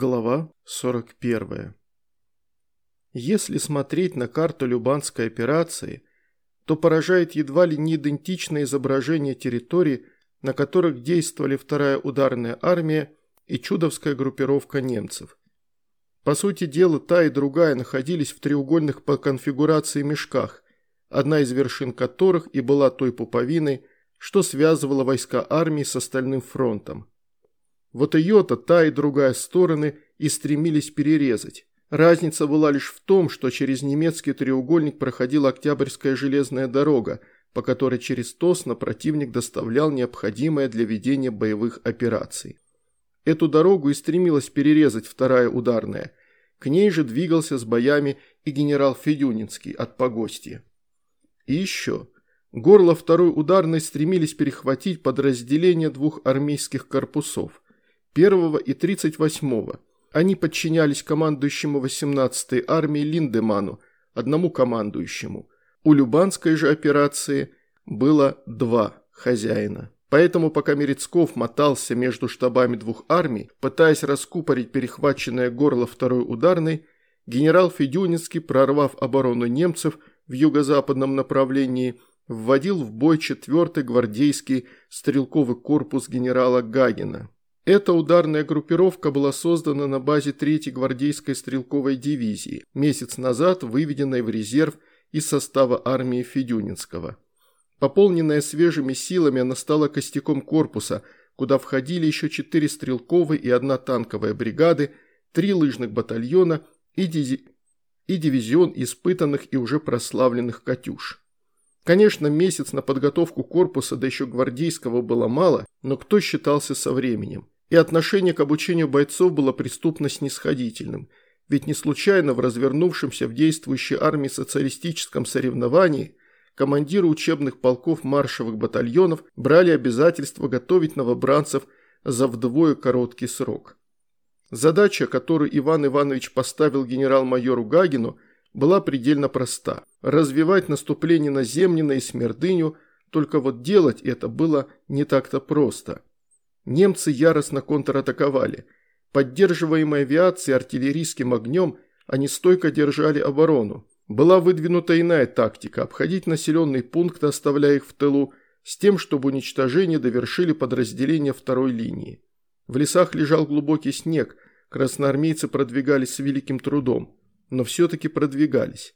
Глава 41. Если смотреть на карту Любанской операции, то поражает едва ли не идентичное изображение территорий, на которых действовали вторая ударная армия и чудовская группировка немцев. По сути дела, та и другая находились в треугольных по конфигурации мешках, одна из вершин которых и была той пуповиной, что связывала войска армии с остальным фронтом. Вот ее-то та и другая стороны и стремились перерезать. Разница была лишь в том, что через немецкий треугольник проходила Октябрьская железная дорога, по которой через Тосно противник доставлял необходимое для ведения боевых операций. Эту дорогу и стремилась перерезать вторая ударная. К ней же двигался с боями и генерал Федюнинский от Погостья. И еще. Горло второй ударной стремились перехватить подразделения двух армейских корпусов – 1 и 38 Они подчинялись командующему 18-й армией Линдеману, одному командующему. У Любанской же операции было два хозяина. Поэтому, пока Мерецков мотался между штабами двух армий, пытаясь раскупорить перехваченное горло второй ударной, генерал Федюнинский, прорвав оборону немцев в юго-западном направлении, вводил в бой 4-й гвардейский стрелковый корпус генерала Гагина. Эта ударная группировка была создана на базе 3-й гвардейской стрелковой дивизии, месяц назад выведенной в резерв из состава армии Федюнинского. Пополненная свежими силами, она стала костяком корпуса, куда входили еще четыре стрелковые и одна танковая бригады, три лыжных батальона и, дизи... и дивизион испытанных и уже прославленных «Катюш». Конечно, месяц на подготовку корпуса, да еще гвардейского было мало, но кто считался со временем? И отношение к обучению бойцов было преступно снисходительным, ведь не случайно в развернувшемся в действующей армии социалистическом соревновании командиры учебных полков маршевых батальонов брали обязательство готовить новобранцев за вдвое короткий срок. Задача, которую Иван Иванович поставил генерал-майору Гагину, была предельно проста – развивать наступление на Земнина и Смердыню, только вот делать это было не так-то просто – Немцы яростно контратаковали. Поддерживаемые авиацией артиллерийским огнем, они стойко держали оборону. Была выдвинута иная тактика – обходить населенный пункт, оставляя их в тылу, с тем, чтобы уничтожение довершили подразделения второй линии. В лесах лежал глубокий снег, красноармейцы продвигались с великим трудом, но все-таки продвигались.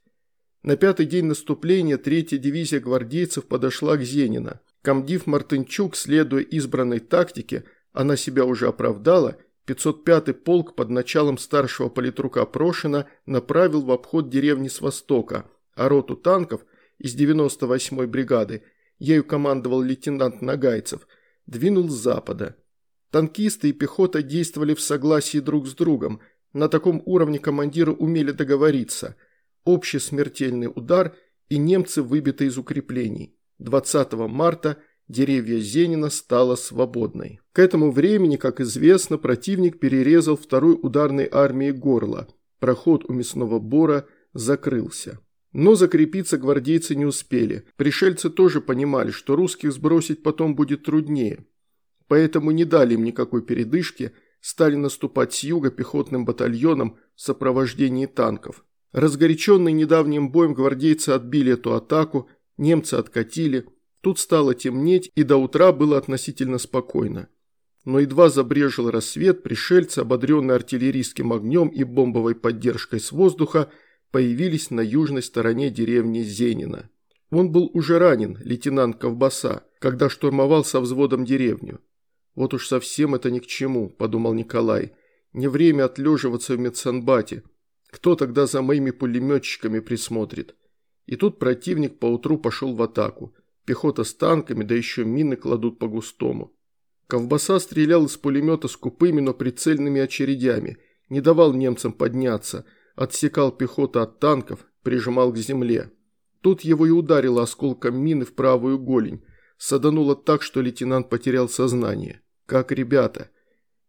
На пятый день наступления третья дивизия гвардейцев подошла к Зенино – Комдив Мартынчук, следуя избранной тактике, она себя уже оправдала, 505-й полк под началом старшего политрука Прошина направил в обход деревни с востока, а роту танков из 98-й бригады, ею командовал лейтенант Нагайцев, двинул с запада. Танкисты и пехота действовали в согласии друг с другом, на таком уровне командиры умели договориться. Общий смертельный удар и немцы выбиты из укреплений. 20 марта деревья Зенина стала свободной. К этому времени, как известно, противник перерезал второй ударной армии горло. Проход у мясного бора закрылся. Но закрепиться гвардейцы не успели. Пришельцы тоже понимали, что русских сбросить потом будет труднее. Поэтому не дали им никакой передышки, стали наступать с юга пехотным батальоном в сопровождении танков. Разгоряченные недавним боем гвардейцы отбили эту атаку немцы откатили, тут стало темнеть и до утра было относительно спокойно. Но едва забрежил рассвет, пришельцы, ободренные артиллерийским огнем и бомбовой поддержкой с воздуха, появились на южной стороне деревни Зенина. Он был уже ранен, лейтенант Ковбаса, когда штурмовал со взводом деревню. «Вот уж совсем это ни к чему», – подумал Николай. «Не время отлеживаться в медсанбате. Кто тогда за моими пулеметчиками присмотрит?» И тут противник поутру пошел в атаку. Пехота с танками, да еще мины кладут по-густому. Ковбаса стрелял из пулемета с купыми, но прицельными очередями, не давал немцам подняться, отсекал пехоту от танков, прижимал к земле. Тут его и ударило осколком мины в правую голень, садануло так, что лейтенант потерял сознание. Как ребята.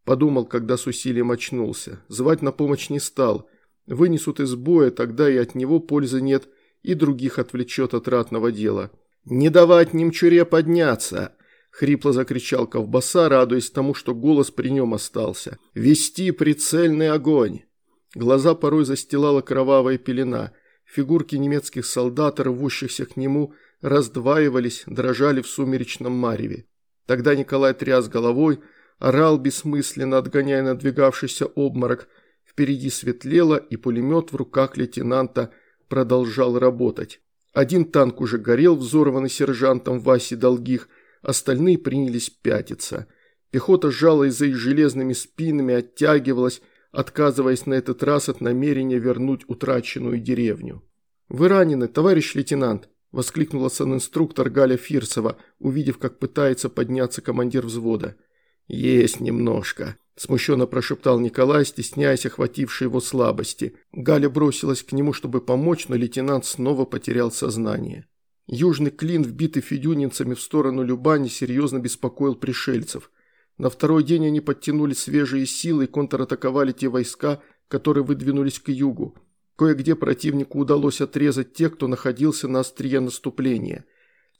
Подумал, когда с усилием очнулся. Звать на помощь не стал. Вынесут из боя, тогда и от него пользы нет – и других отвлечет от ратного дела. «Не давать немчуре подняться! хрипло закричал Ковбаса, радуясь тому, что голос при нем остался. «Вести прицельный огонь!» Глаза порой застилала кровавая пелена. Фигурки немецких солдат, рвущихся к нему, раздваивались, дрожали в сумеречном мареве. Тогда Николай тряс головой, орал бессмысленно, отгоняя надвигавшийся обморок. Впереди светлело, и пулемет в руках лейтенанта продолжал работать. Один танк уже горел, взорванный сержантом Васей Долгих, остальные принялись пятиться. Пехота сжалась за их железными спинами, оттягивалась, отказываясь на этот раз от намерения вернуть утраченную деревню. «Вы ранены, товарищ лейтенант!» – воскликнула санинструктор Галя Фирсова, увидев, как пытается подняться командир взвода. «Есть немножко», – смущенно прошептал Николай, стесняясь охватившей его слабости. Галя бросилась к нему, чтобы помочь, но лейтенант снова потерял сознание. Южный клин, вбитый федюнинцами в сторону Любани, серьезно беспокоил пришельцев. На второй день они подтянули свежие силы и контратаковали те войска, которые выдвинулись к югу. Кое-где противнику удалось отрезать тех, кто находился на острие наступления.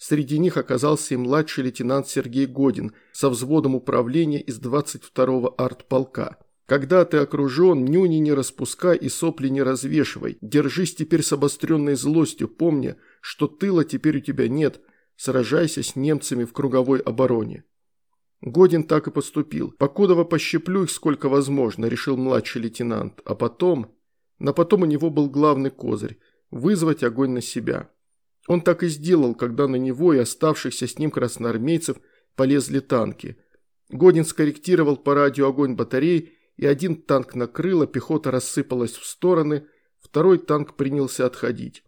Среди них оказался и младший лейтенант Сергей Годин со взводом управления из 22-го артполка. «Когда ты окружен, нюни не распускай и сопли не развешивай. Держись теперь с обостренной злостью, помни, что тыла теперь у тебя нет. Сражайся с немцами в круговой обороне». Годин так и поступил. Покудово пощеплю их сколько возможно, решил младший лейтенант. А потом... На потом у него был главный козырь – вызвать огонь на себя. Он так и сделал, когда на него и оставшихся с ним красноармейцев полезли танки. Годин скорректировал по радио огонь батарей, и один танк накрыло, пехота рассыпалась в стороны, второй танк принялся отходить.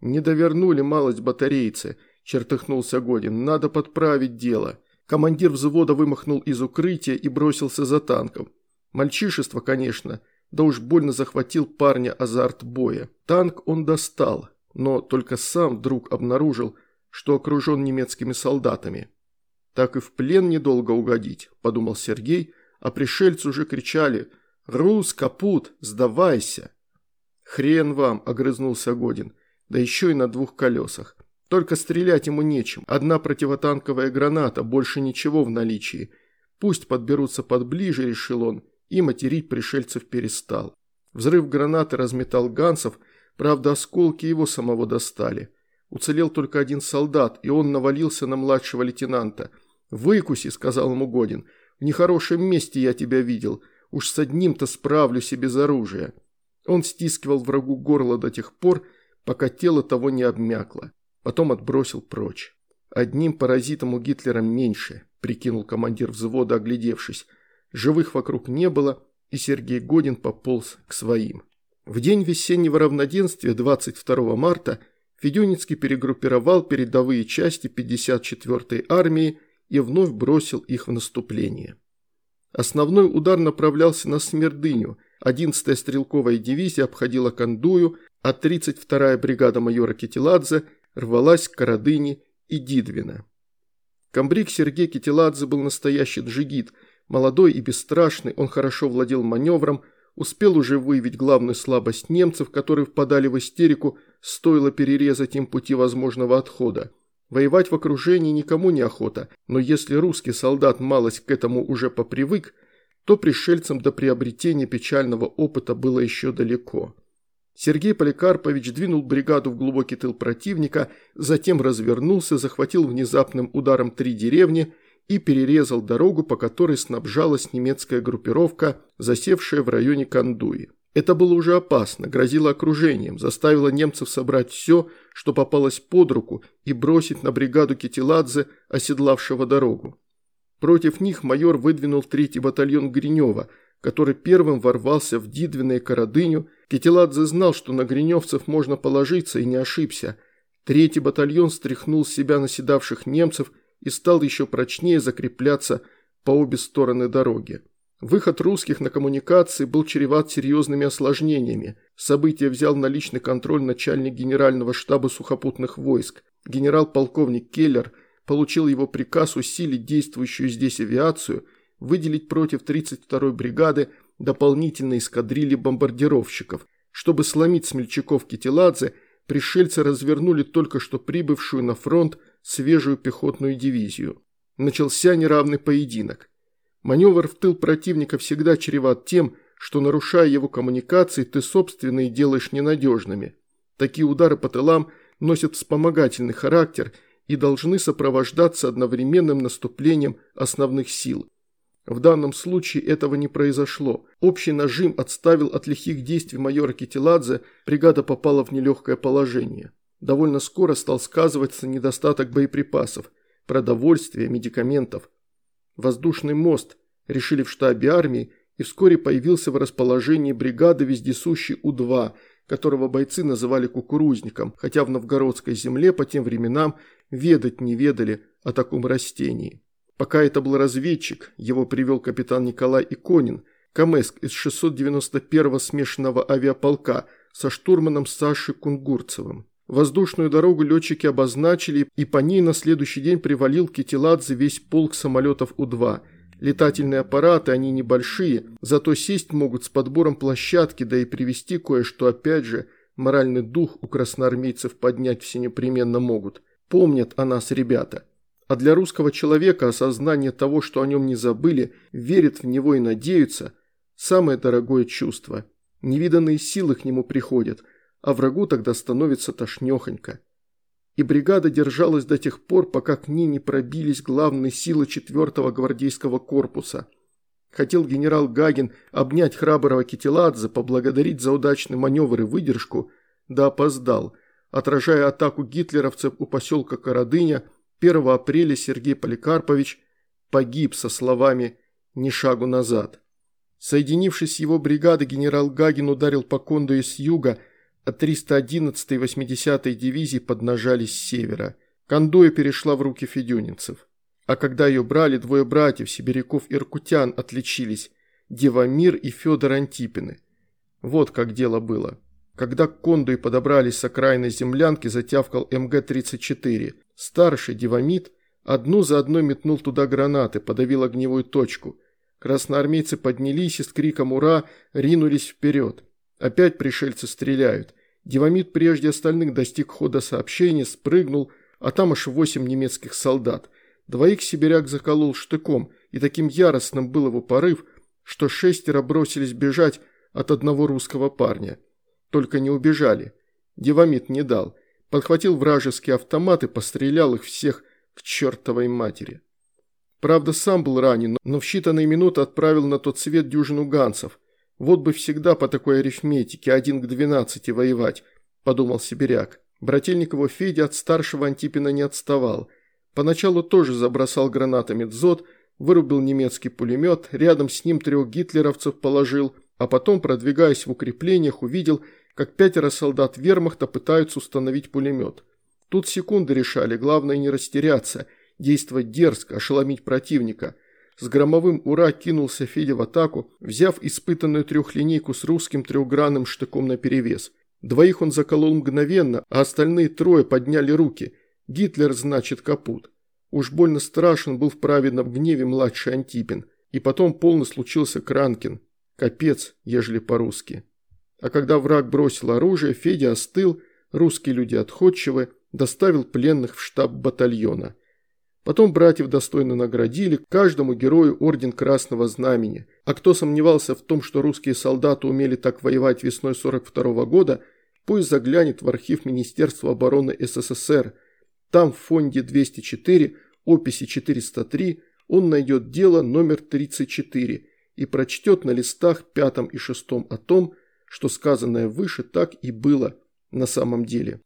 «Не довернули малость батарейцы», – чертыхнулся Годин, – «надо подправить дело». Командир взвода вымахнул из укрытия и бросился за танком. Мальчишество, конечно, да уж больно захватил парня азарт боя. Танк он достал, но только сам вдруг обнаружил, что окружен немецкими солдатами. «Так и в плен недолго угодить», – подумал Сергей, а пришельцы уже кричали «Рус, капут, сдавайся!» «Хрен вам!» – огрызнулся Годин, да еще и на двух колесах. Только стрелять ему нечем. Одна противотанковая граната, больше ничего в наличии. Пусть подберутся подближе, решил он, и материть пришельцев перестал. Взрыв гранаты разметал Гансов, правда осколки его самого достали. Уцелел только один солдат, и он навалился на младшего лейтенанта. «Выкуси», — сказал ему Годин, — «в нехорошем месте я тебя видел. Уж с одним-то справлюсь и без оружия». Он стискивал врагу горло до тех пор, пока тело того не обмякло потом отбросил прочь. «Одним паразитом у Гитлера меньше», – прикинул командир взвода, оглядевшись. Живых вокруг не было, и Сергей Годин пополз к своим. В день весеннего равноденствия, 22 марта, Федюницкий перегруппировал передовые части 54-й армии и вновь бросил их в наступление. Основной удар направлялся на Смердыню, 11-я стрелковая дивизия обходила Кандую, а 32-я бригада майора Китиладзе – рвалась к Карадыне и Дидвина. Камбрик Сергей Китиладзе был настоящий джигит, молодой и бесстрашный, он хорошо владел маневром, успел уже выявить главную слабость немцев, которые впадали в истерику, стоило перерезать им пути возможного отхода. Воевать в окружении никому не охота, но если русский солдат малость к этому уже попривык, то пришельцам до приобретения печального опыта было еще далеко. Сергей Поликарпович двинул бригаду в глубокий тыл противника, затем развернулся, захватил внезапным ударом три деревни и перерезал дорогу, по которой снабжалась немецкая группировка, засевшая в районе Кандуи. Это было уже опасно, грозило окружением, заставило немцев собрать все, что попалось под руку, и бросить на бригаду Китиладзе, оседлавшего дорогу. Против них майор выдвинул третий батальон Гринева, который первым ворвался в Дидвино и Карадыню, Китиладзе знал, что на гриневцев можно положиться, и не ошибся. Третий батальон стряхнул с себя наседавших немцев и стал еще прочнее закрепляться по обе стороны дороги. Выход русских на коммуникации был чреват серьезными осложнениями. Событие взял на личный контроль начальник генерального штаба сухопутных войск. Генерал-полковник Келлер получил его приказ усилить действующую здесь авиацию, выделить против 32-й бригады дополнительной эскадрильи бомбардировщиков. Чтобы сломить смельчаков Китиладзе, пришельцы развернули только что прибывшую на фронт свежую пехотную дивизию. начался неравный поединок. Маневр в тыл противника всегда чреват тем, что, нарушая его коммуникации, ты собственные делаешь ненадежными. Такие удары по тылам носят вспомогательный характер и должны сопровождаться одновременным наступлением основных сил. В данном случае этого не произошло. Общий нажим отставил от лихих действий майора Китиладзе, бригада попала в нелегкое положение. Довольно скоро стал сказываться недостаток боеприпасов, продовольствия, медикаментов. Воздушный мост решили в штабе армии, и вскоре появился в расположении бригады вездесущий У-2, которого бойцы называли кукурузником, хотя в новгородской земле по тем временам ведать не ведали о таком растении. Пока это был разведчик, его привел капитан Николай Иконин, Камеск из 691-го смешанного авиаполка со штурманом Сашей Кунгурцевым. Воздушную дорогу летчики обозначили, и по ней на следующий день привалил Китиладзе весь полк самолетов У-2. Летательные аппараты, они небольшие, зато сесть могут с подбором площадки, да и привести кое-что опять же, моральный дух у красноармейцев поднять все непременно могут. Помнят о нас ребята. А для русского человека осознание того, что о нем не забыли, верят в него и надеются – самое дорогое чувство. Невиданные силы к нему приходят, а врагу тогда становится тошнехонько. И бригада держалась до тех пор, пока к ней не пробились главные силы 4-го гвардейского корпуса. Хотел генерал Гагин обнять храброго Китиладзе, поблагодарить за удачный маневр и выдержку, да опоздал. Отражая атаку гитлеровцев у поселка Карадыня – 1 апреля Сергей Поликарпович погиб со словами «ни шагу назад». Соединившись с его бригадой, генерал Гагин ударил по Кондуе с юга, а 311 и 80-й дивизии поднажали с севера. Кондуя перешла в руки федюнинцев. А когда ее брали, двое братьев, сибиряков-иркутян, отличились – Девамир и Федор Антипины. Вот как дело было. Когда к Кондуе подобрались с окраины землянки, затявкал МГ-34. Старший Дивамид одну за одной метнул туда гранаты, подавил огневую точку. Красноармейцы поднялись и с криком «Ура!» ринулись вперед. Опять пришельцы стреляют. Дивамид прежде остальных достиг хода сообщения, спрыгнул, а там аж восемь немецких солдат. Двоих сибиряк заколол штыком, и таким яростным был его порыв, что шестеро бросились бежать от одного русского парня. Только не убежали. Дивамид не дал подхватил вражеский автомат и пострелял их всех к чертовой матери. Правда, сам был ранен, но в считанные минуты отправил на тот свет дюжину ганцев. Вот бы всегда по такой арифметике один к двенадцати воевать, подумал сибиряк. Брательник его Федя от старшего Антипина не отставал. Поначалу тоже забросал гранатами дзот, вырубил немецкий пулемет, рядом с ним трех гитлеровцев положил, а потом, продвигаясь в укреплениях, увидел, как пятеро солдат вермахта пытаются установить пулемет. Тут секунды решали, главное не растеряться, действовать дерзко, ошеломить противника. С громовым «Ура!» кинулся Федя в атаку, взяв испытанную трехлинейку с русским трехгранным штыком наперевес. Двоих он заколол мгновенно, а остальные трое подняли руки. Гитлер, значит, капут. Уж больно страшен был в праведном гневе младший Антипин. И потом полно случился Кранкин. Капец, ежели по-русски. А когда враг бросил оружие, Федя остыл, русские люди отходчивы, доставил пленных в штаб батальона. Потом братьев достойно наградили, каждому герою орден Красного Знамени. А кто сомневался в том, что русские солдаты умели так воевать весной 42 -го года, пусть заглянет в архив Министерства обороны СССР. Там в фонде 204, описи 403, он найдет дело номер 34 и прочтет на листах пятом и шестом о том, что сказанное выше так и было на самом деле.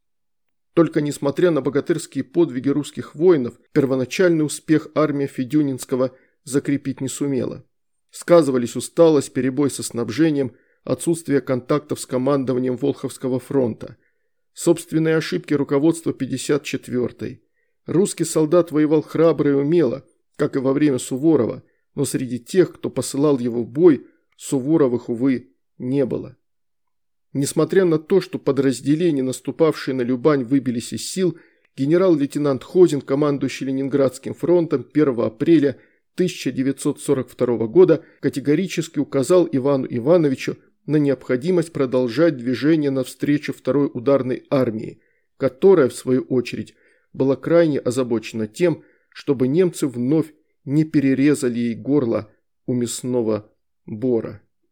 Только несмотря на богатырские подвиги русских воинов, первоначальный успех армия Федюнинского закрепить не сумела. Сказывались усталость, перебой со снабжением, отсутствие контактов с командованием Волховского фронта. Собственные ошибки руководства 54-й. Русский солдат воевал храбро и умело, как и во время Суворова, но среди тех, кто посылал его в бой, Суворовых, увы, не было. Несмотря на то, что подразделения, наступавшие на Любань, выбились из сил, генерал-лейтенант Хозин, командующий Ленинградским фронтом 1 апреля 1942 года, категорически указал Ивану Ивановичу на необходимость продолжать движение навстречу второй ударной армии, которая, в свою очередь, была крайне озабочена тем, чтобы немцы вновь не перерезали ей горло у мясного бора.